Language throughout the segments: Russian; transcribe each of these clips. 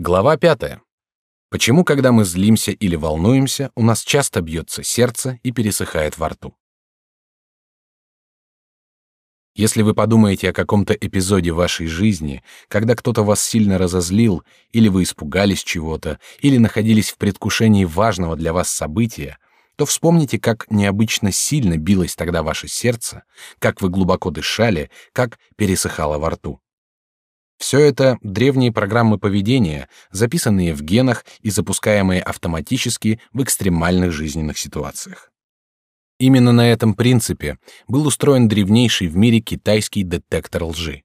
Глава пятая. Почему, когда мы злимся или волнуемся, у нас часто бьется сердце и пересыхает во рту? Если вы подумаете о каком-то эпизоде вашей жизни, когда кто-то вас сильно разозлил, или вы испугались чего-то, или находились в предвкушении важного для вас события, то вспомните, как необычно сильно билось тогда ваше сердце, как вы глубоко дышали, как пересыхало во рту. Все это древние программы поведения, записанные в генах и запускаемые автоматически в экстремальных жизненных ситуациях. Именно на этом принципе был устроен древнейший в мире китайский детектор лжи.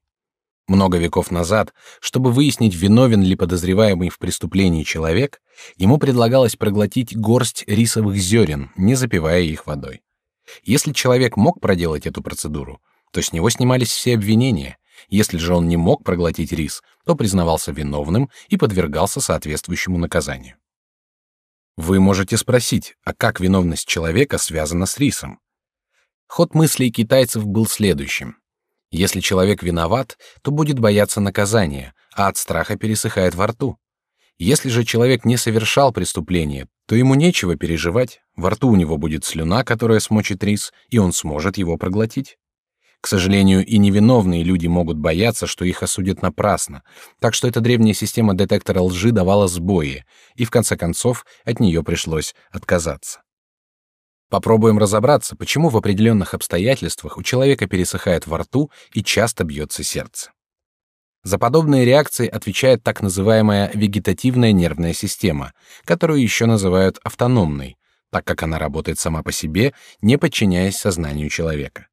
Много веков назад, чтобы выяснить, виновен ли подозреваемый в преступлении человек, ему предлагалось проглотить горсть рисовых зерен, не запивая их водой. Если человек мог проделать эту процедуру, то с него снимались все обвинения, если же он не мог проглотить рис, то признавался виновным и подвергался соответствующему наказанию. Вы можете спросить, а как виновность человека связана с рисом? Ход мыслей китайцев был следующим. Если человек виноват, то будет бояться наказания, а от страха пересыхает во рту. Если же человек не совершал преступления, то ему нечего переживать, во рту у него будет слюна, которая смочит рис, и он сможет его проглотить. К сожалению, и невиновные люди могут бояться, что их осудят напрасно, так что эта древняя система детектора лжи давала сбои, и в конце концов от нее пришлось отказаться. Попробуем разобраться, почему в определенных обстоятельствах у человека пересыхает во рту и часто бьется сердце. За подобные реакции отвечает так называемая вегетативная нервная система, которую еще называют автономной, так как она работает сама по себе, не подчиняясь сознанию человека.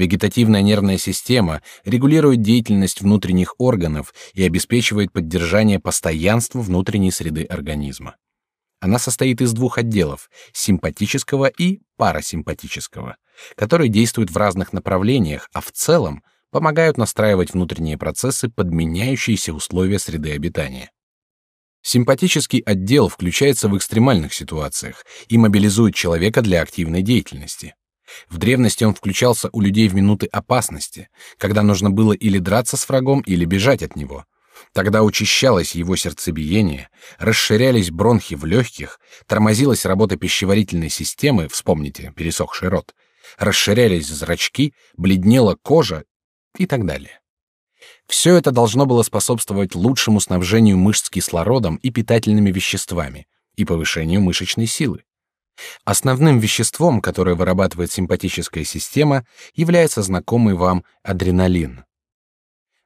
Вегетативная нервная система регулирует деятельность внутренних органов и обеспечивает поддержание постоянства внутренней среды организма. Она состоит из двух отделов — симпатического и парасимпатического, которые действуют в разных направлениях, а в целом помогают настраивать внутренние процессы под меняющиеся условия среды обитания. Симпатический отдел включается в экстремальных ситуациях и мобилизует человека для активной деятельности. В древности он включался у людей в минуты опасности, когда нужно было или драться с врагом, или бежать от него. Тогда учащалось его сердцебиение, расширялись бронхи в легких, тормозилась работа пищеварительной системы, вспомните, пересохший рот, расширялись зрачки, бледнела кожа и так далее. Все это должно было способствовать лучшему снабжению мышц кислородом и питательными веществами и повышению мышечной силы. Основным веществом, которое вырабатывает симпатическая система, является знакомый вам адреналин.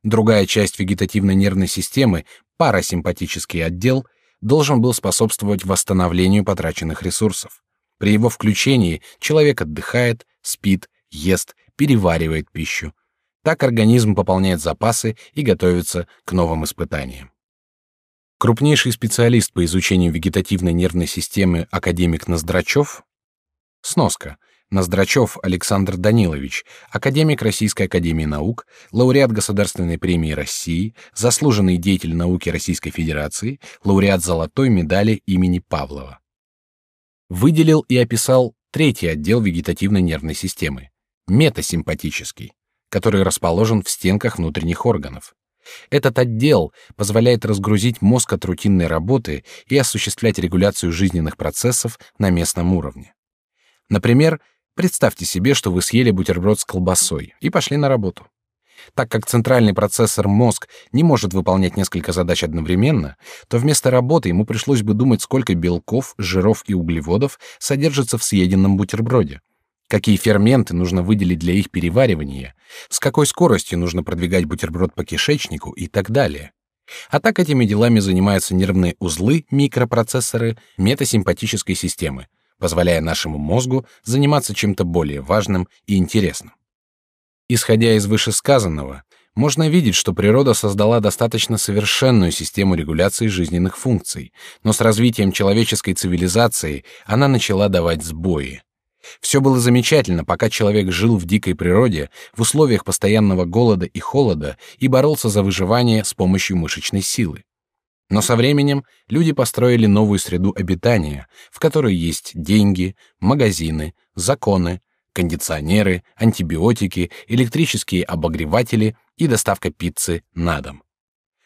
Другая часть вегетативной нервной системы, парасимпатический отдел, должен был способствовать восстановлению потраченных ресурсов. При его включении человек отдыхает, спит, ест, переваривает пищу. Так организм пополняет запасы и готовится к новым испытаниям. Крупнейший специалист по изучению вегетативной нервной системы академик Ноздрачев. Сноска. Ноздрачев Александр Данилович, академик Российской академии наук, лауреат Государственной премии России, заслуженный деятель науки Российской Федерации, лауреат золотой медали имени Павлова. Выделил и описал третий отдел вегетативной нервной системы метасимпатический, который расположен в стенках внутренних органов. Этот отдел позволяет разгрузить мозг от рутинной работы и осуществлять регуляцию жизненных процессов на местном уровне. Например, представьте себе, что вы съели бутерброд с колбасой и пошли на работу. Так как центральный процессор мозг не может выполнять несколько задач одновременно, то вместо работы ему пришлось бы думать, сколько белков, жиров и углеводов содержится в съеденном бутерброде какие ферменты нужно выделить для их переваривания, с какой скоростью нужно продвигать бутерброд по кишечнику и так далее. А так этими делами занимаются нервные узлы, микропроцессоры метасимпатической системы, позволяя нашему мозгу заниматься чем-то более важным и интересным. Исходя из вышесказанного, можно видеть, что природа создала достаточно совершенную систему регуляции жизненных функций, но с развитием человеческой цивилизации она начала давать сбои. Все было замечательно, пока человек жил в дикой природе, в условиях постоянного голода и холода и боролся за выживание с помощью мышечной силы. Но со временем люди построили новую среду обитания, в которой есть деньги, магазины, законы, кондиционеры, антибиотики, электрические обогреватели и доставка пиццы на дом.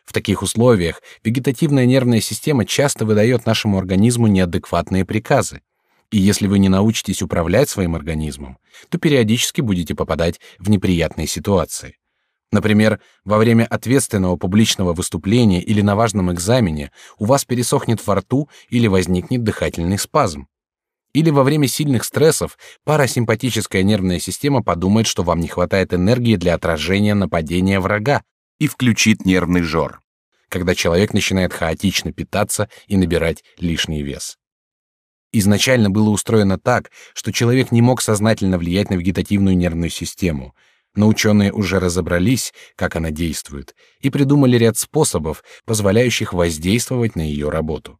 В таких условиях вегетативная нервная система часто выдает нашему организму неадекватные приказы. И если вы не научитесь управлять своим организмом, то периодически будете попадать в неприятные ситуации. Например, во время ответственного публичного выступления или на важном экзамене у вас пересохнет во рту или возникнет дыхательный спазм. Или во время сильных стрессов парасимпатическая нервная система подумает, что вам не хватает энергии для отражения нападения врага, и включит нервный жор, когда человек начинает хаотично питаться и набирать лишний вес. Изначально было устроено так, что человек не мог сознательно влиять на вегетативную нервную систему, но ученые уже разобрались, как она действует, и придумали ряд способов, позволяющих воздействовать на ее работу.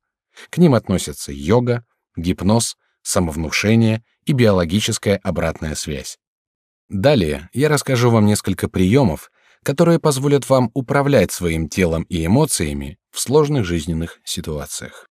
К ним относятся йога, гипноз, самовнушение и биологическая обратная связь. Далее я расскажу вам несколько приемов, которые позволят вам управлять своим телом и эмоциями в сложных жизненных ситуациях.